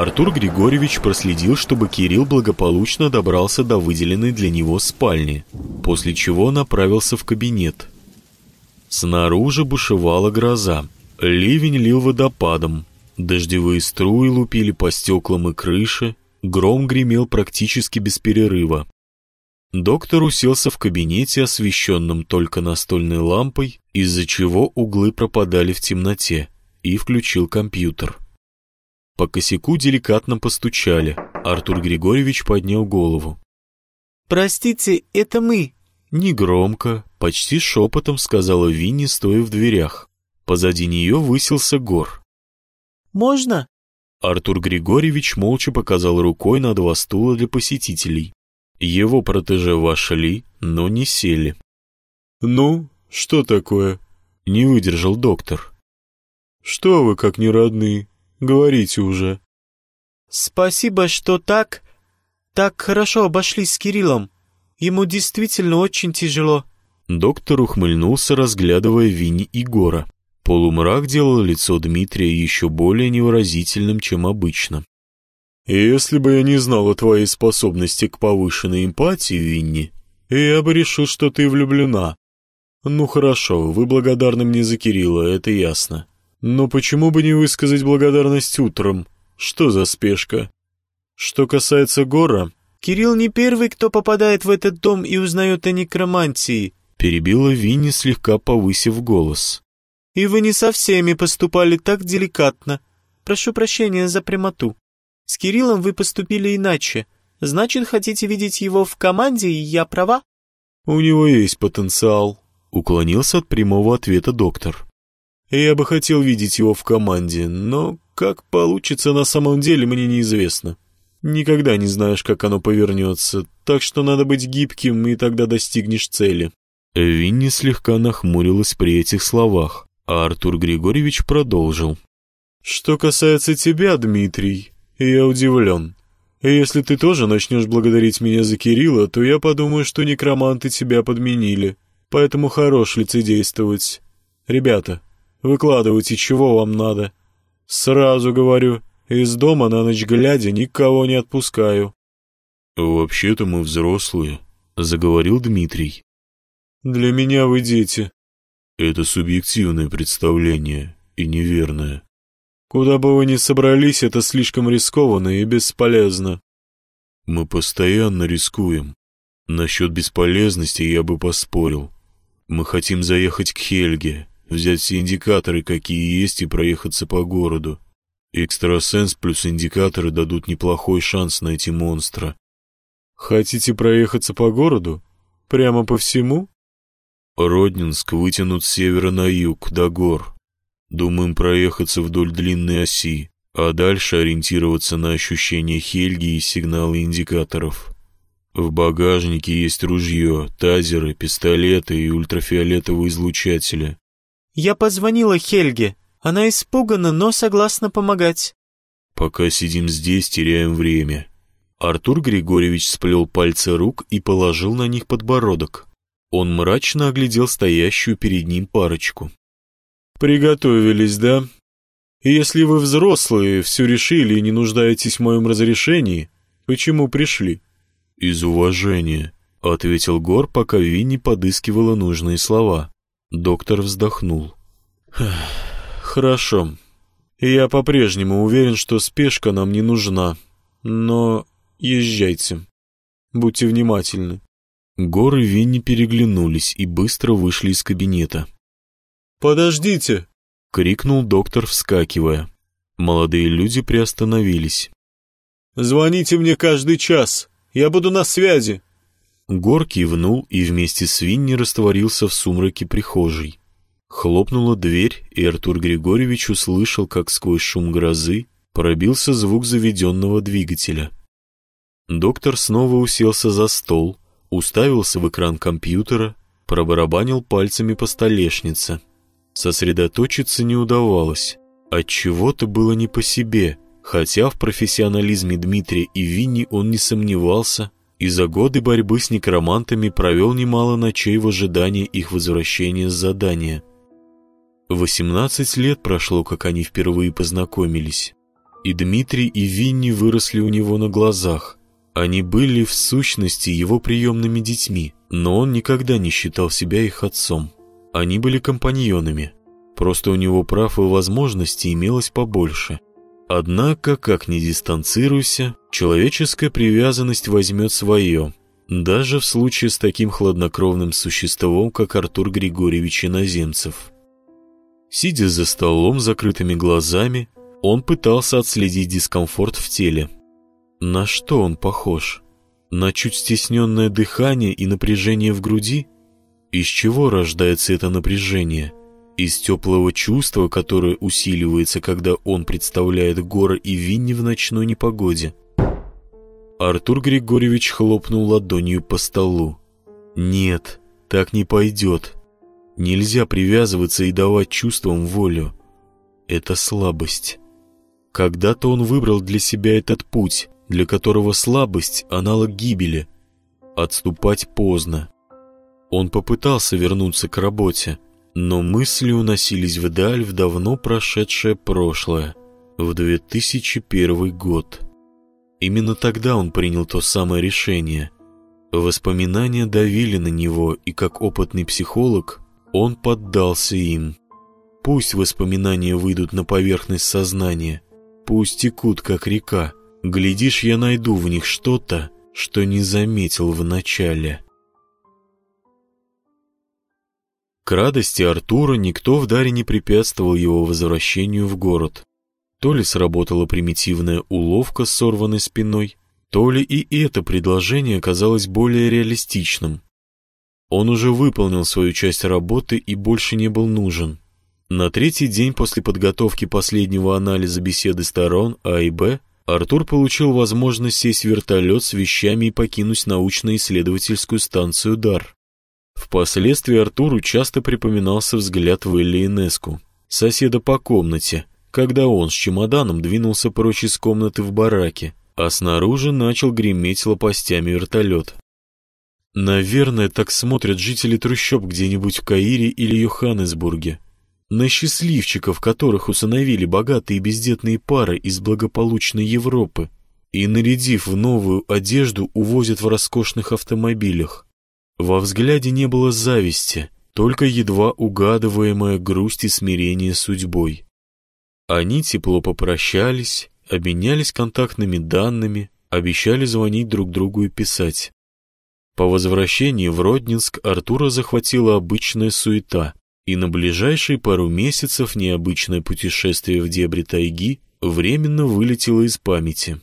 Артур Григорьевич проследил, чтобы Кирилл благополучно добрался до выделенной для него спальни, после чего направился в кабинет. Снаружи бушевала гроза. Ливень лил водопадом. Дождевые струи лупили по стеклам и крыше. Гром гремел практически без перерыва. Доктор уселся в кабинете, освещенном только настольной лампой, из-за чего углы пропадали в темноте, и включил компьютер. По косяку деликатно постучали. Артур Григорьевич поднял голову. «Простите, это мы», Негромко, почти шепотом сказала Винни, стоя в дверях. Позади нее высился гор. «Можно?» Артур Григорьевич молча показал рукой на два стула для посетителей. Его протеже вошли, но не сели. «Ну, что такое?» — не выдержал доктор. «Что вы, как не родные? Говорите уже». «Спасибо, что так... так хорошо обошлись с Кириллом. Ему действительно очень тяжело». Доктор ухмыльнулся, разглядывая Винни и Гора. Полумрак делал лицо Дмитрия еще более невыразительным, чем обычно. «Если бы я не знал о твоей способности к повышенной эмпатии, Винни, я бы решил, что ты влюблена. Ну хорошо, вы благодарны мне за Кирилла, это ясно. Но почему бы не высказать благодарность утром? Что за спешка? Что касается Гора, Кирилл не первый, кто попадает в этот дом и узнает о некромантии», перебила Винни, слегка повысив голос. «И вы не со всеми поступали так деликатно. Прошу прощения за прямоту. С Кириллом вы поступили иначе. Значит, хотите видеть его в команде, и я права?» «У него есть потенциал», — уклонился от прямого ответа доктор. «Я бы хотел видеть его в команде, но как получится на самом деле, мне неизвестно». Никогда не знаешь, как оно повернется, так что надо быть гибким, и тогда достигнешь цели». Винни слегка нахмурилась при этих словах, а Артур Григорьевич продолжил. «Что касается тебя, Дмитрий, я удивлен. Если ты тоже начнешь благодарить меня за Кирилла, то я подумаю, что некроманты тебя подменили, поэтому хорош лицедействовать. Ребята, выкладывайте, чего вам надо. Сразу говорю, из дома на ночь глядя никого не отпускаю. «Вообще-то мы взрослые», — заговорил Дмитрий. «Для меня вы дети». «Это субъективное представление и неверное». «Куда бы вы ни собрались, это слишком рискованно и бесполезно». «Мы постоянно рискуем. Насчет бесполезности я бы поспорил. Мы хотим заехать к Хельге, взять все индикаторы, какие есть, и проехаться по городу. Экстрасенс плюс индикаторы дадут неплохой шанс найти монстра. Хотите проехаться по городу? Прямо по всему? Роднинск вытянут с севера на юг, до гор. Думаем проехаться вдоль длинной оси, а дальше ориентироваться на ощущения Хельги и сигналы индикаторов. В багажнике есть ружье, тазеры, пистолеты и ультрафиолетовые излучатели. «Я позвонила Хельге», она испугана, но согласна помогать. Пока сидим здесь, теряем время. Артур Григорьевич сплел пальцы рук и положил на них подбородок. Он мрачно оглядел стоящую перед ним парочку. «Приготовились, да? Если вы взрослые, все решили и не нуждаетесь в моем разрешении, почему пришли?» «Из уважения», — ответил Гор, пока Винни подыскивала нужные слова. Доктор вздохнул. «Хорошо. Я по-прежнему уверен, что спешка нам не нужна. Но езжайте. Будьте внимательны». Гор и Винни переглянулись и быстро вышли из кабинета. «Подождите!» — крикнул доктор, вскакивая. Молодые люди приостановились. «Звоните мне каждый час. Я буду на связи». Гор кивнул и вместе с Винни растворился в сумраке прихожей. Хлопнула дверь, и Артур Григорьевич услышал, как сквозь шум грозы пробился звук заведенного двигателя. Доктор снова уселся за стол, уставился в экран компьютера, пробарабанил пальцами по столешнице. Сосредоточиться не удавалось. От чего то было не по себе, хотя в профессионализме Дмитрия и Винни он не сомневался и за годы борьбы с некромантами провел немало ночей в ожидании их возвращения с задания. Восемнадцать лет прошло, как они впервые познакомились. И Дмитрий и Винни выросли у него на глазах. Они были в сущности его приемными детьми, но он никогда не считал себя их отцом. Они были компаньонами, просто у него прав и возможностей имелось побольше. Однако, как ни дистанцируйся, человеческая привязанность возьмет свое, даже в случае с таким хладнокровным существом, как Артур Григорьевич Иноземцев. Сидя за столом с закрытыми глазами, он пытался отследить дискомфорт в теле. На что он похож? На чуть стесненное дыхание и напряжение в груди? Из чего рождается это напряжение? Из теплого чувства, которое усиливается, когда он представляет Гора и Винни в ночной непогоде. Артур Григорьевич хлопнул ладонью по столу. «Нет, так не пойдет. Нельзя привязываться и давать чувствам волю. Это слабость. Когда-то он выбрал для себя этот путь, для которого слабость — аналог гибели. Отступать поздно. Он попытался вернуться к работе, но мысли уносились вдаль в давно прошедшее прошлое, в 2001 год. Именно тогда он принял то самое решение. Воспоминания давили на него, и как опытный психолог он поддался им. Пусть воспоминания выйдут на поверхность сознания, пусть текут, как река. Глядишь, я найду в них что-то, что не заметил вначале. К радости Артура никто в Даре не препятствовал его возвращению в город. То ли сработала примитивная уловка с сорванной спиной, то ли и это предложение оказалось более реалистичным. Он уже выполнил свою часть работы и больше не был нужен. На третий день после подготовки последнего анализа беседы сторон А и Б Артур получил возможность сесть в вертолет с вещами и покинуть научно-исследовательскую станцию «Дар». Впоследствии Артуру часто припоминался взгляд Велли Инеску, соседа по комнате, когда он с чемоданом двинулся прочь из комнаты в бараке, а снаружи начал греметь лопастями вертолет. Наверное, так смотрят жители трущоб где-нибудь в Каире или Йоханнесбурге. На счастливчиков, которых усыновили богатые бездетные пары из благополучной Европы и, нарядив в новую одежду, увозят в роскошных автомобилях. Во взгляде не было зависти, только едва угадываемая грусть и смирение судьбой. Они тепло попрощались, обменялись контактными данными, обещали звонить друг другу и писать. По возвращении в Роднинск Артура захватила обычная суета, и на ближайшие пару месяцев необычное путешествие в дебри тайги временно вылетело из памяти.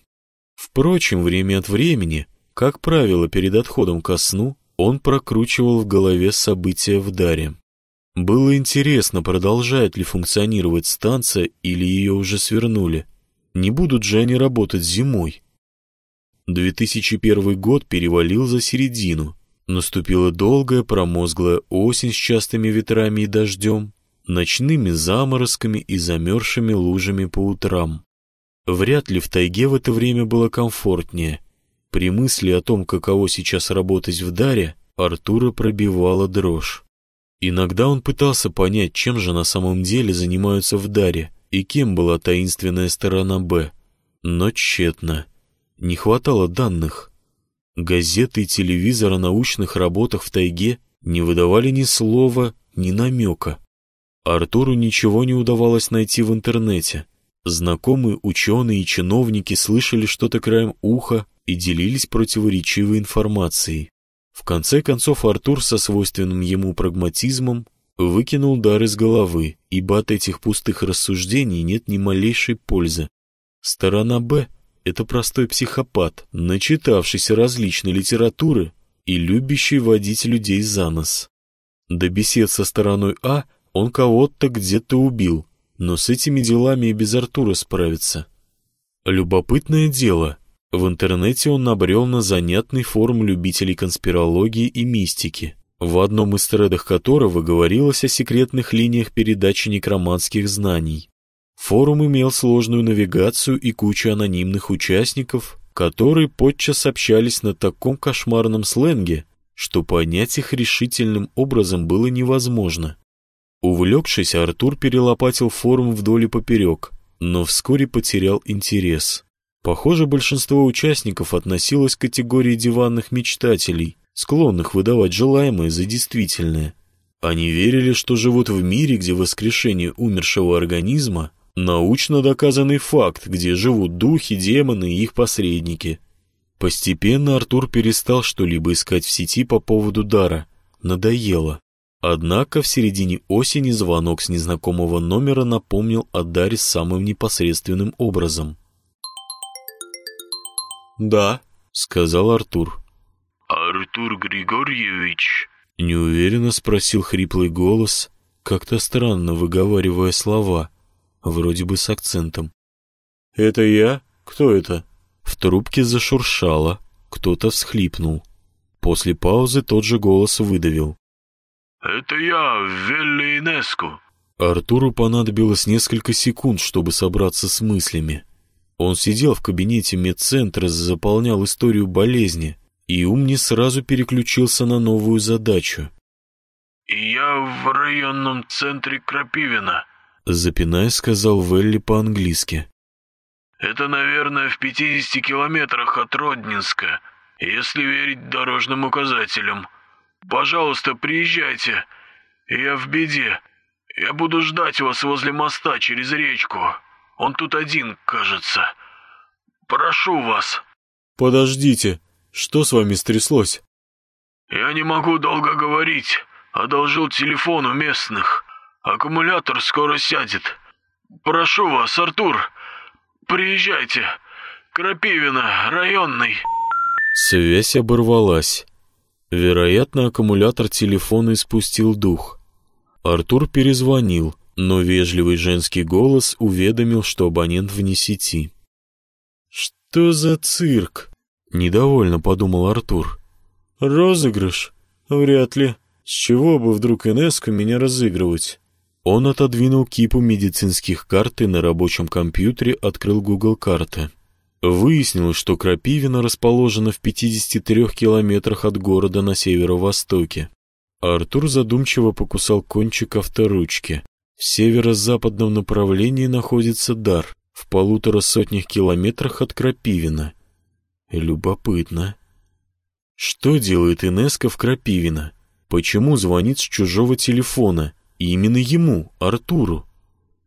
Впрочем, время от времени, как правило, перед отходом ко сну, он прокручивал в голове события в Даре. Было интересно, продолжает ли функционировать станция или ее уже свернули. Не будут же они работать зимой. 2001 год перевалил за середину. Наступила долгая промозглая осень с частыми ветрами и дождем, ночными заморозками и замерзшими лужами по утрам. Вряд ли в тайге в это время было комфортнее. При мысли о том, каково сейчас работать в Даре, Артура пробивала дрожь. Иногда он пытался понять, чем же на самом деле занимаются в Даре и кем была таинственная сторона Б, но тщетно. Не хватало данных. Газеты и телевизор о научных работах в тайге не выдавали ни слова, ни намека. Артуру ничего не удавалось найти в интернете. Знакомые ученые и чиновники слышали что-то краем уха и делились противоречивой информацией. В конце концов Артур со свойственным ему прагматизмом выкинул дар из головы, ибо от этих пустых рассуждений нет ни малейшей пользы. Сторона «Б» это простой психопат, начитавшийся различной литературы и любящий водить людей за нос. До бесед со стороной А он кого-то где-то убил, но с этими делами и без Артура справится. Любопытное дело, в интернете он набрел на занятный форум любителей конспирологии и мистики, в одном из тредах которого говорилось о секретных линиях передачи некроманских знаний. Форум имел сложную навигацию и кучу анонимных участников, которые подчас общались на таком кошмарном сленге, что понять их решительным образом было невозможно. Увлекшись, Артур перелопатил форум вдоль и поперек, но вскоре потерял интерес. Похоже, большинство участников относилось к категории диванных мечтателей, склонных выдавать желаемое за действительное. Они верили, что живут в мире, где воскрешение умершего организма – научно доказанный факт, где живут духи, демоны и их посредники. Постепенно Артур перестал что-либо искать в сети по поводу дара. Надоело. Однако в середине осени звонок с незнакомого номера напомнил о Даре самым непосредственным образом. «Да», — сказал Артур. «Артур Григорьевич?» — неуверенно спросил хриплый голос, как-то странно выговаривая слова, вроде бы с акцентом. «Это я? Кто это?» В трубке зашуршало, кто-то всхлипнул. После паузы тот же голос выдавил. «Это я, Велли Инеску». Артуру понадобилось несколько секунд, чтобы собраться с мыслями. Он сидел в кабинете медцентра, заполнял историю болезни, и ум не сразу переключился на новую задачу. «Я в районном центре Крапивина», — запинаясь, сказал Велли по-английски. «Это, наверное, в 50 километрах от Роднинска, если верить дорожным указателям. Пожалуйста, приезжайте. Я в беде. Я буду ждать вас возле моста через речку. Он тут один, кажется. Прошу вас». «Подождите, что с вами стряслось?» «Я не могу долго говорить. Одолжил телефон у местных. Аккумулятор скоро сядет. Прошу вас, Артур, приезжайте. Крапивина, районный». Связь оборвалась. Вероятно, аккумулятор телефона испустил дух. Артур перезвонил, но вежливый женский голос уведомил, что абонент вне сети. «Что за цирк?» — недовольно подумал Артур. «Розыгрыш? Вряд ли. С чего бы вдруг Инеску меня разыгрывать?» Он отодвинул кипу медицинских карт и на рабочем компьютере открыл Google карты. Выяснилось, что Крапивина расположена в 53 километрах от города на северо-востоке. Артур задумчиво покусал кончик авторучки. В северо-западном направлении находится Дар, в полутора сотнях километрах от Крапивина. Любопытно. Что делает Инеска в Крапивино? Почему звонит с чужого телефона? И именно ему, Артуру?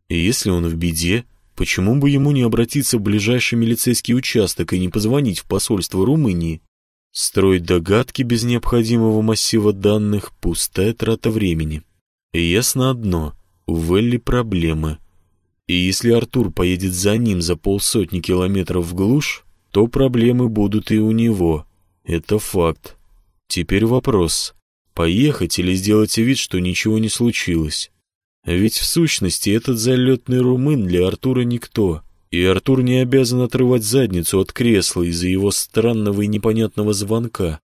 И если он в беде, почему бы ему не обратиться в ближайший милицейский участок и не позвонить в посольство Румынии? Строить догадки без необходимого массива данных — пустая трата времени. И ясно одно — у Велли проблемы. И если Артур поедет за ним за полсотни километров в глушь, то проблемы будут и у него. Это факт. Теперь вопрос поехать или сделать вид, что ничего не случилось. Ведь в сущности этот залетный румын для Артура никто, и Артур не обязан отрывать задницу от кресла из-за его странного и непонятного звонка.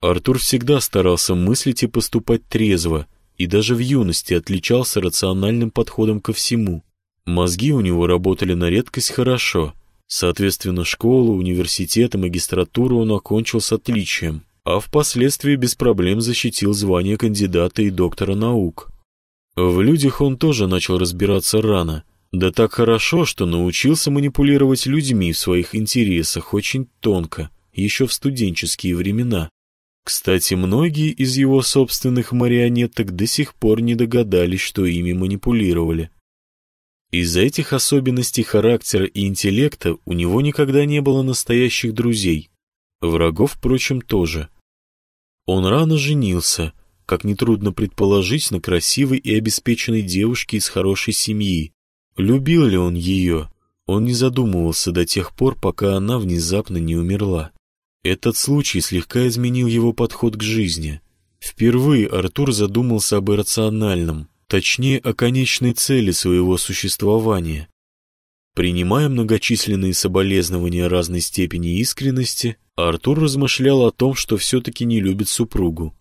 Артур всегда старался мыслить и поступать трезво, и даже в юности отличался рациональным подходом ко всему. Мозги у него работали на редкость хорошо, соответственно, школу, университет и магистратуру он окончил с отличием а впоследствии без проблем защитил звание кандидата и доктора наук. В людях он тоже начал разбираться рано, да так хорошо, что научился манипулировать людьми в своих интересах очень тонко, еще в студенческие времена. Кстати, многие из его собственных марионеток до сих пор не догадались, что ими манипулировали. Из-за этих особенностей характера и интеллекта у него никогда не было настоящих друзей. Врагов, впрочем, тоже. Он рано женился, как нетрудно предположить, на красивой и обеспеченной девушке из хорошей семьи. Любил ли он ее? Он не задумывался до тех пор, пока она внезапно не умерла. Этот случай слегка изменил его подход к жизни. Впервые Артур задумался об иррациональном, точнее, о конечной цели своего существования. Принимая многочисленные соболезнования разной степени искренности, Артур размышлял о том, что все-таки не любит супругу.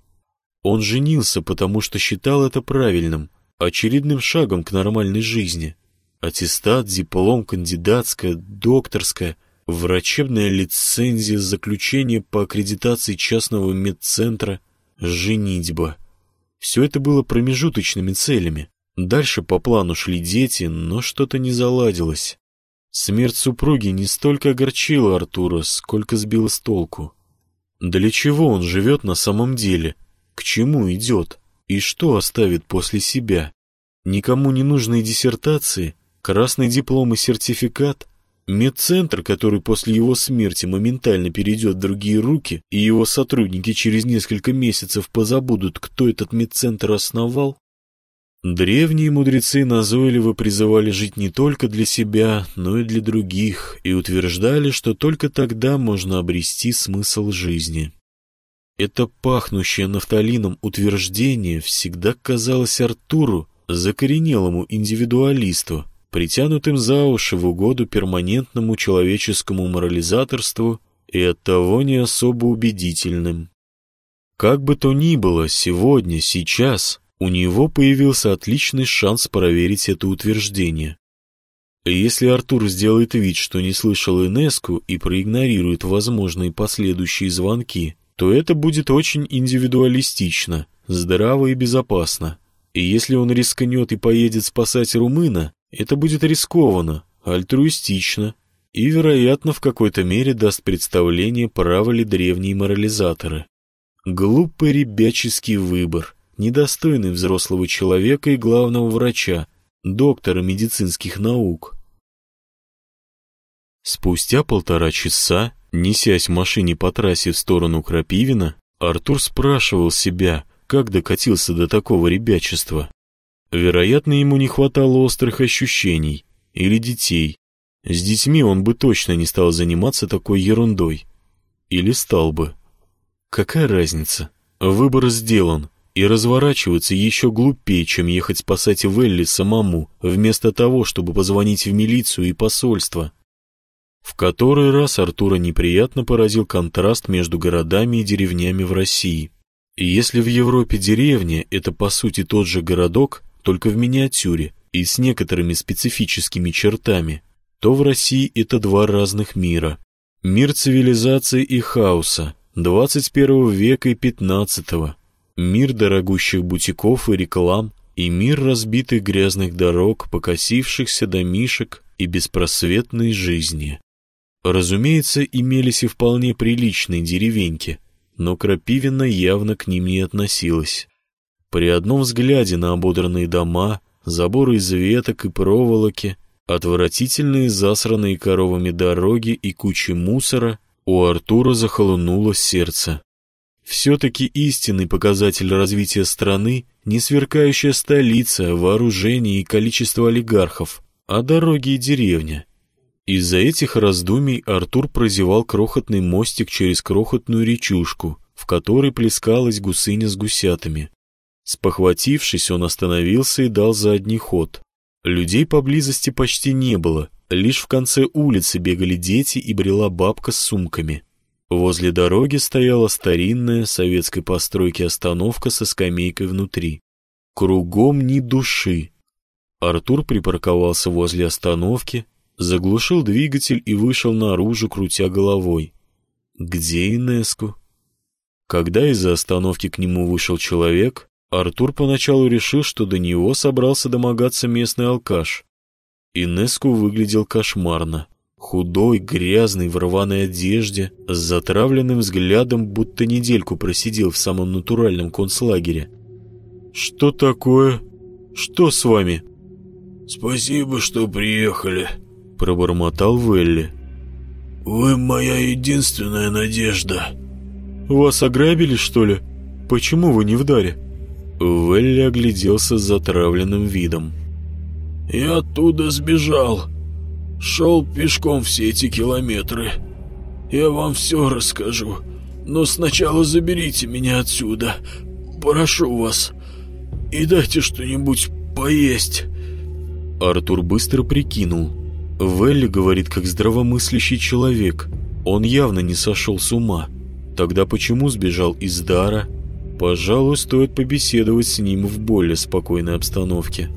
Он женился, потому что считал это правильным, очередным шагом к нормальной жизни. Аттестат, диплом, кандидатская, докторская, врачебная лицензия, заключение по аккредитации частного медцентра, женитьба. Все это было промежуточными целями. Дальше по плану шли дети, но что-то не заладилось. Смерть супруги не столько огорчила Артура, сколько сбила с толку. Для чего он живет на самом деле? К чему идет? И что оставит после себя? Никому не нужные диссертации, красный диплом и сертификат, медцентр, который после его смерти моментально перейдет в другие руки, и его сотрудники через несколько месяцев позабудут, кто этот медцентр основал? Древние мудрецы назойливо призывали жить не только для себя, но и для других, и утверждали, что только тогда можно обрести смысл жизни. Это пахнущее нафталином утверждение всегда казалось Артуру закоренелому индивидуалисту, притянутым за уши в угоду перманентному человеческому морализаторству и оттого не особо убедительным. Как бы то ни было, сегодня, сейчас у него появился отличный шанс проверить это утверждение. Если Артур сделает вид, что не слышал Инеску и проигнорирует возможные последующие звонки, то это будет очень индивидуалистично, здраво и безопасно. И если он рискнет и поедет спасать румына, это будет рискованно, альтруистично и, вероятно, в какой-то мере даст представление, правы ли древние морализаторы. Глупый ребяческий выбор, недостойный взрослого человека и главного врача, доктора медицинских наук. Спустя полтора часа, несясь в машине по трассе в сторону Крапивина, Артур спрашивал себя, как докатился до такого ребячества. Вероятно, ему не хватало острых ощущений или детей. С детьми он бы точно не стал заниматься такой ерундой. Или стал бы. Какая разница? Выбор сделан, и разворачиваться еще глупее, чем ехать спасать Велли самому, вместо того, чтобы позвонить в милицию и посольство. В который раз Артура неприятно поразил контраст между городами и деревнями в России. Если в Европе деревня — это по сути тот же городок, только в миниатюре и с некоторыми специфическими чертами, то в России это два разных мира. Мир цивилизации и хаоса, 21 века и 15 мир дорогущих бутиков и реклам, и мир разбитых грязных дорог, покосившихся домишек и беспросветной жизни. Разумеется, имелись и вполне приличные деревеньки, но Крапивина явно к ним не относилась. При одном взгляде на ободранные дома, заборы из веток и проволоки, отвратительные засранные коровами дороги и кучи мусора, у Артура захолонуло сердце. Все-таки истинный показатель развития страны не сверкающая столица, вооружение и количество олигархов, а дороги и деревня. Из-за этих раздумий Артур прозевал крохотный мостик через крохотную речушку, в которой плескалась гусыня с гусятами. Спохватившись, он остановился и дал задний ход. Людей поблизости почти не было, лишь в конце улицы бегали дети и брела бабка с сумками. Возле дороги стояла старинная советской постройки остановка со скамейкой внутри. Кругом ни души. Артур припарковался возле остановки, заглушил двигатель и вышел наружу, крутя головой. Где Инеску? Когда из-за остановки к нему вышел человек, Артур поначалу решил, что до него собрался домогаться местный алкаш. Инеску выглядел кошмарно. Худой, грязный, в рваной одежде, с затравленным взглядом, будто недельку просидел в самом натуральном концлагере. «Что такое? Что с вами?» «Спасибо, что приехали», пробормотал Велли. «Вы моя единственная надежда». «Вас ограбили, что ли? Почему вы не в даре?» Велли огляделся с затравленным видом. «Я оттуда сбежал. Шел пешком все эти километры. Я вам все расскажу, но сначала заберите меня отсюда. Прошу вас. И дайте что-нибудь поесть». Артур быстро прикинул. Велли говорит как здравомыслящий человек. Он явно не сошел с ума. Тогда почему сбежал из дара? Пожалуй, стоит побеседовать с ним в более спокойной обстановке.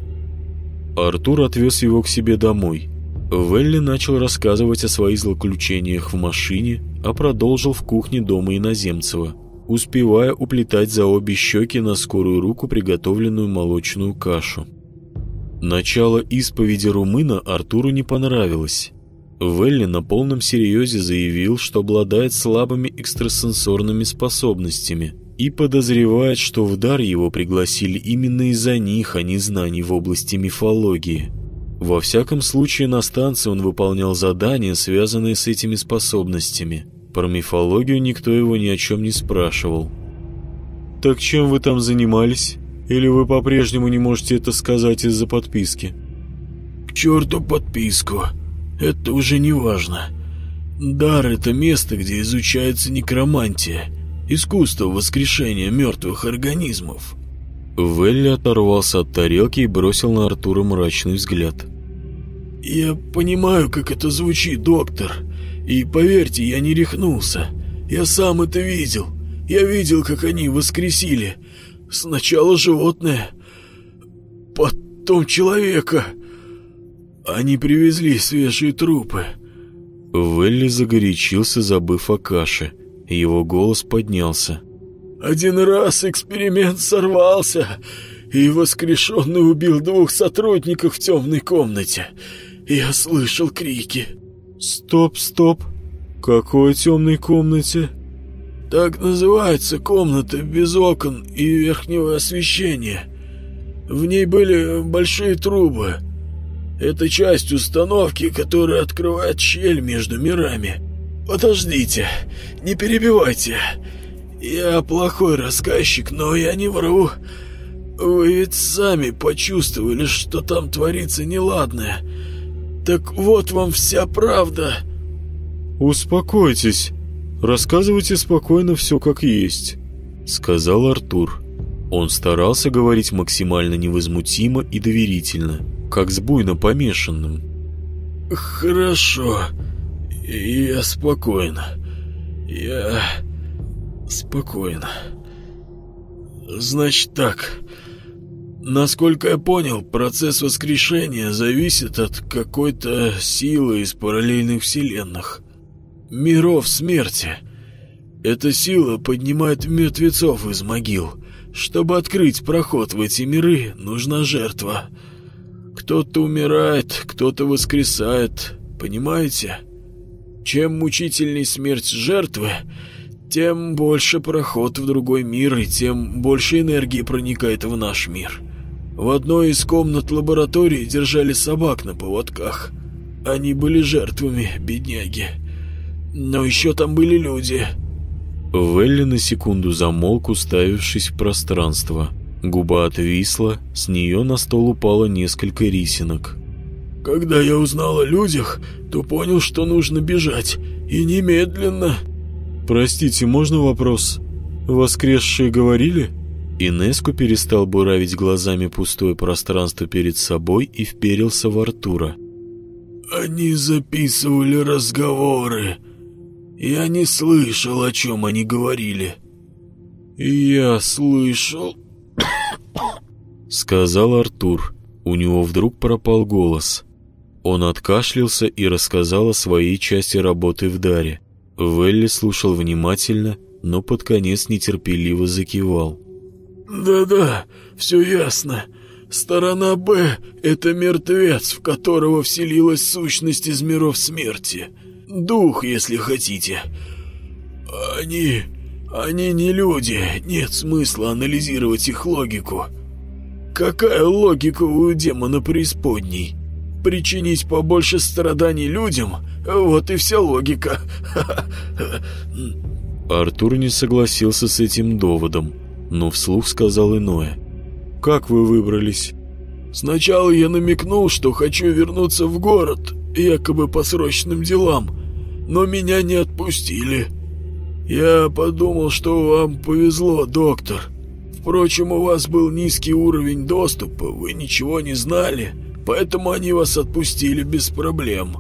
Артур отвез его к себе домой. Велли начал рассказывать о своих злоключениях в машине, а продолжил в кухне дома иноземцева, успевая уплетать за обе щеки на скорую руку приготовленную молочную кашу. Начало исповеди румына Артуру не понравилось. Велли на полном серьезе заявил, что обладает слабыми экстрасенсорными способностями и подозревает, что в дар его пригласили именно из-за них, а не знаний в области мифологии. Во всяком случае, на станции он выполнял задания, связанные с этими способностями. Про мифологию никто его ни о чем не спрашивал. «Так чем вы там занимались? Или вы по-прежнему не можете это сказать из-за подписки?» «К черту подписку!» Это уже не важно. Дар — это место, где изучается некромантия, искусство воскрешения мертвых организмов. Велли оторвался от тарелки и бросил на Артура мрачный взгляд. «Я понимаю, как это звучит, доктор. И поверьте, я не рехнулся. Я сам это видел. Я видел, как они воскресили. Сначала животное, потом человека. Они привезли свежие трупы. Велли загорячился, забыв о каше. Его голос поднялся. Один раз эксперимент сорвался, и воскрешенный убил двух сотрудников в темной комнате. Я слышал крики. «Стоп, стоп! Какой темной комнате?» «Так называется комната без окон и верхнего освещения. В ней были большие трубы». Это часть установки, которая открывает щель между мирами. Подождите, не перебивайте. Я плохой рассказчик, но я не вру. Вы ведь сами почувствовали, что там творится неладное. Так вот вам вся правда. Успокойтесь. Рассказывайте спокойно все как есть, сказал Артур. Он старался говорить максимально невозмутимо и доверительно как с буйно помешанным. «Хорошо. Я спокойно. Я спокойно. Значит так. Насколько я понял, процесс воскрешения зависит от какой-то силы из параллельных вселенных. Миров смерти. Эта сила поднимает мертвецов из могил. Чтобы открыть проход в эти миры, нужна жертва». Кто-то умирает, кто-то воскресает, понимаете? Чем мучительней смерть жертвы, тем больше проход в другой мир и тем больше энергии проникает в наш мир. В одной из комнат лаборатории держали собак на поводках. Они были жертвами, бедняги. Но еще там были люди. Велли на секунду замолк, уставившись в пространство. Губа отвисла, с нее на стол упало несколько рисинок. «Когда я узнал о людях, то понял, что нужно бежать, и немедленно». «Простите, можно вопрос? Воскресшие говорили?» Инеску перестал буравить глазами пустое пространство перед собой и вперился в Артура. «Они записывали разговоры. Я не слышал, о чем они говорили». «Я слышал...» Сказал Артур. У него вдруг пропал голос. Он откашлялся и рассказал о своей части работы в Даре. Велли слушал внимательно, но под конец нетерпеливо закивал. «Да-да, все ясно. Сторона «Б» — это мертвец, в которого вселилась сущность из миров смерти. Дух, если хотите. Они... они не люди, нет смысла анализировать их логику. Какая логика у демона преисподней? Причинить побольше страданий людям? Вот и вся логика. Артур не согласился с этим доводом, но вслух сказал иное. «Как вы выбрались?» «Сначала я намекнул, что хочу вернуться в город, якобы по срочным делам, но меня не отпустили. Я подумал, что вам повезло, доктор». Впрочем, у вас был низкий уровень доступа, вы ничего не знали, поэтому они вас отпустили без проблем.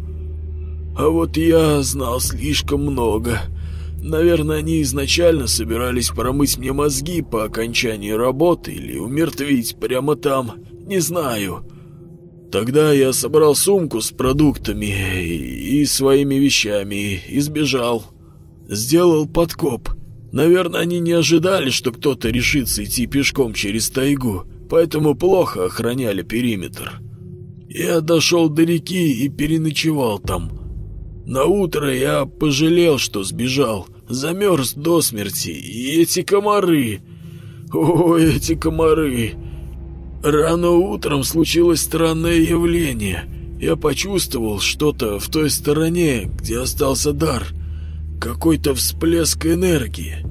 А вот я знал слишком много. Наверное, они изначально собирались промыть мне мозги по окончании работы или умертвить прямо там, не знаю. Тогда я собрал сумку с продуктами и своими вещами и сбежал. Сделал подкоп — Наверное, они не ожидали, что кто-то решится идти пешком через тайгу, поэтому плохо охраняли периметр. Я дошел до реки и переночевал там. На утро я пожалел, что сбежал, замерз до смерти, и эти комары... О, эти комары... Рано утром случилось странное явление. Я почувствовал что-то в той стороне, где остался дар. Какой-то всплеск энергии.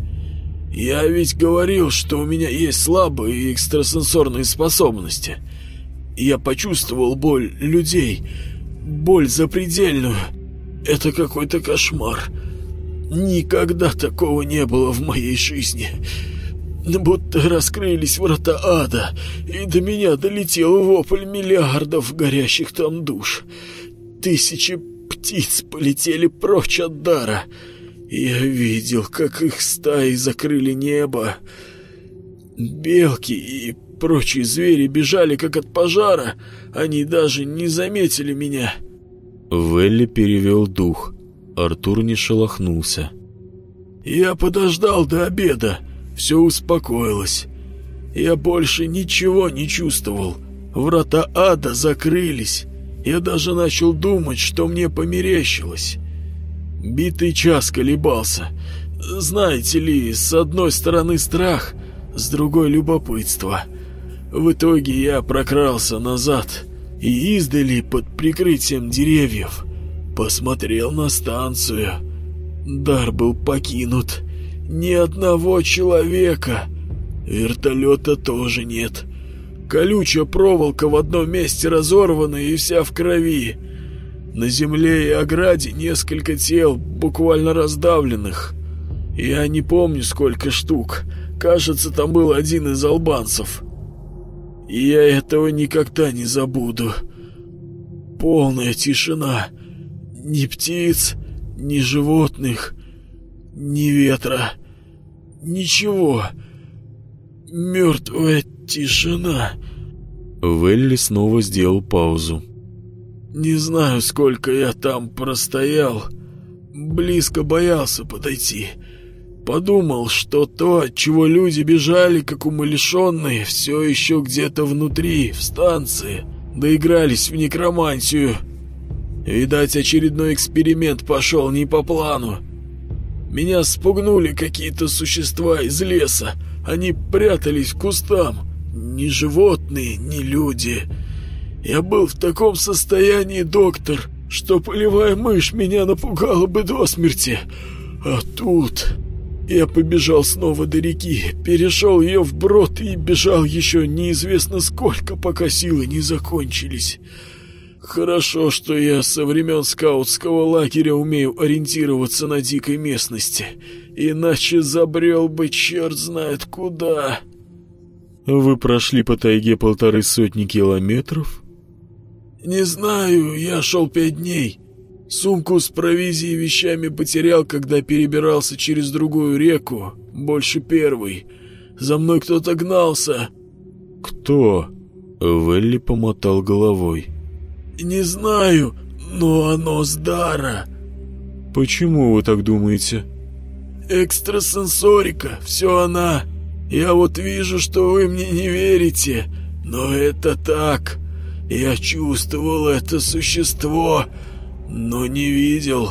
Я ведь говорил, что у меня есть слабые экстрасенсорные способности. Я почувствовал боль людей, боль запредельную. Это какой-то кошмар. Никогда такого не было в моей жизни. Будто раскрылись врата ада, и до меня долетел вопль миллиардов горящих там душ. Тысячи птиц полетели прочь от дара. Я видел, как их стаи закрыли небо. Белки и прочие звери бежали, как от пожара. Они даже не заметили меня. Велли перевел дух. Артур не шелохнулся. Я подождал до обеда. Все успокоилось. Я больше ничего не чувствовал. Врата ада закрылись. Я даже начал думать, что мне померещилось. Битый час колебался. Знаете ли, с одной стороны страх, с другой любопытство. В итоге я прокрался назад и издали под прикрытием деревьев посмотрел на станцию. Дар был покинут. Ни одного человека. Вертолета тоже нет. Колючая проволока в одном месте разорвана и вся в крови. На земле и ограде несколько тел, буквально раздавленных. Я не помню, сколько штук. Кажется, там был один из албанцев. И я этого никогда не забуду. Полная тишина. Ни птиц, ни животных, ни ветра. Ничего. Мертвая тишина. Велли снова сделал паузу. Не знаю, сколько я там простоял. Близко боялся подойти. Подумал, что то, от чего люди бежали, как умалишенные, все еще где-то внутри, в станции. Доигрались в некромантию. Видать, очередной эксперимент пошел не по плану. Меня спугнули какие-то существа из леса. Они прятались к кустам. Ни животные, ни люди. Я был в таком состоянии, доктор, что полевая мышь меня напугала бы до смерти. А тут... Я побежал снова до реки, перешел ее вброд и бежал еще неизвестно сколько, пока силы не закончились. Хорошо, что я со времен скаутского лагеря умею ориентироваться на дикой местности, иначе забрел бы черт знает куда. Вы прошли по тайге полторы сотни километров? Не знаю, я шел пять дней. Сумку с провизией и вещами потерял, когда перебирался через другую реку, больше первый. За мной кто-то гнался. Кто? Велли помотал головой. «Не знаю, но оно с дара». «Почему вы так думаете?» «Экстрасенсорика, все она. Я вот вижу, что вы мне не верите, но это так. Я чувствовал это существо, но не видел.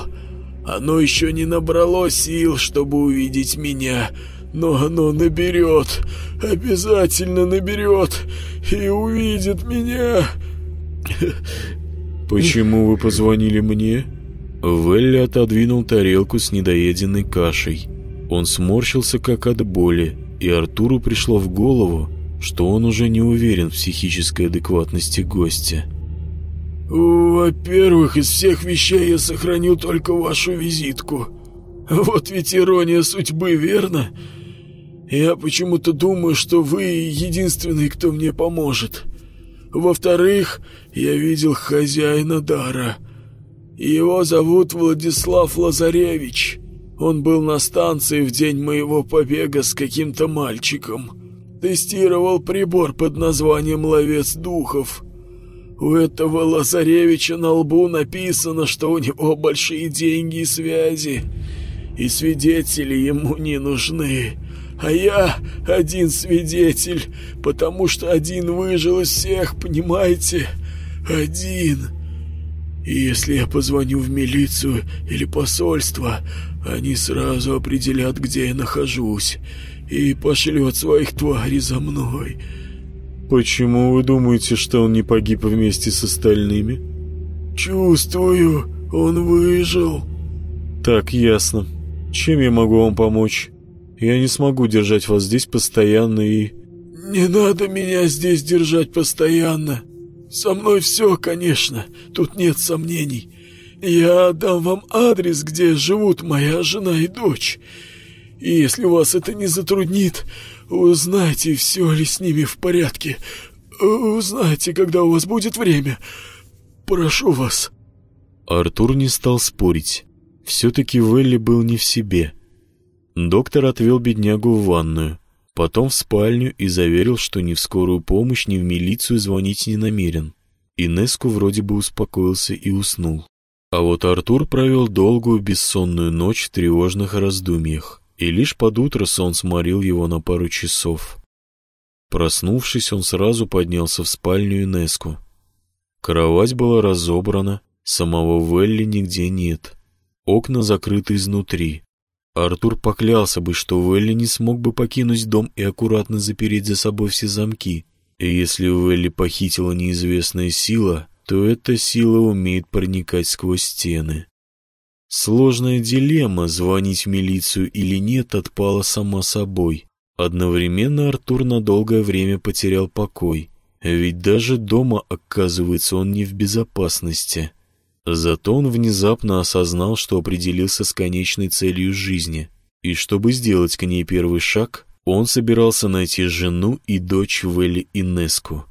Оно еще не набрало сил, чтобы увидеть меня, но оно наберет, обязательно наберет и увидит меня». «Почему вы позвонили мне?» Велли отодвинул тарелку с недоеденной кашей. Он сморщился как от боли, и Артуру пришло в голову, что он уже не уверен в психической адекватности гостя. «Во-первых, из всех вещей я сохранил только вашу визитку. Вот ведь ирония судьбы, верно? Я почему-то думаю, что вы единственный, кто мне поможет. Во-вторых, я видел хозяина дара. Его зовут Владислав Лазаревич. Он был на станции в день моего побега с каким-то мальчиком. Тестировал прибор под названием «Ловец духов». У этого Лазаревича на лбу написано, что у него большие деньги и связи, и свидетели ему не нужны. А я один свидетель, потому что один выжил из всех, понимаете? Один. И если я позвоню в милицию или посольство, они сразу определят, где я нахожусь, и пошлют своих тварей за мной». «Почему вы думаете, что он не погиб вместе с остальными?» «Чувствую, он выжил». «Так, ясно. Чем я могу вам помочь? Я не смогу держать вас здесь постоянно и...» «Не надо меня здесь держать постоянно. Со мной все, конечно, тут нет сомнений. Я дам вам адрес, где живут моя жена и дочь. И если вас это не затруднит, узнайте, все ли с ними в порядке. Узнайте, когда у вас будет время. Прошу вас». Артур не стал спорить. Все-таки Велли был не в себе. Доктор отвел беднягу в ванную, потом в спальню и заверил, что ни в скорую помощь, ни в милицию звонить не намерен. Инеску вроде бы успокоился и уснул. А вот Артур провел долгую бессонную ночь в тревожных раздумьях, и лишь под утро сон сморил его на пару часов. Проснувшись, он сразу поднялся в спальню Инеску. Кровать была разобрана, самого Велли нигде нет. Окна закрыты изнутри. Артур поклялся бы, что Велли не смог бы покинуть дом и аккуратно запереть за собой все замки. И если Велли похитила неизвестная сила, то эта сила умеет проникать сквозь стены. Сложная дилемма, звонить в милицию или нет, отпала сама собой. Одновременно Артур на долгое время потерял покой. Ведь даже дома, оказывается, он не в безопасности. Зато он внезапно осознал, что определился с конечной целью жизни. И чтобы сделать к ней первый шаг, он собирался найти жену и дочь Вели Инеску.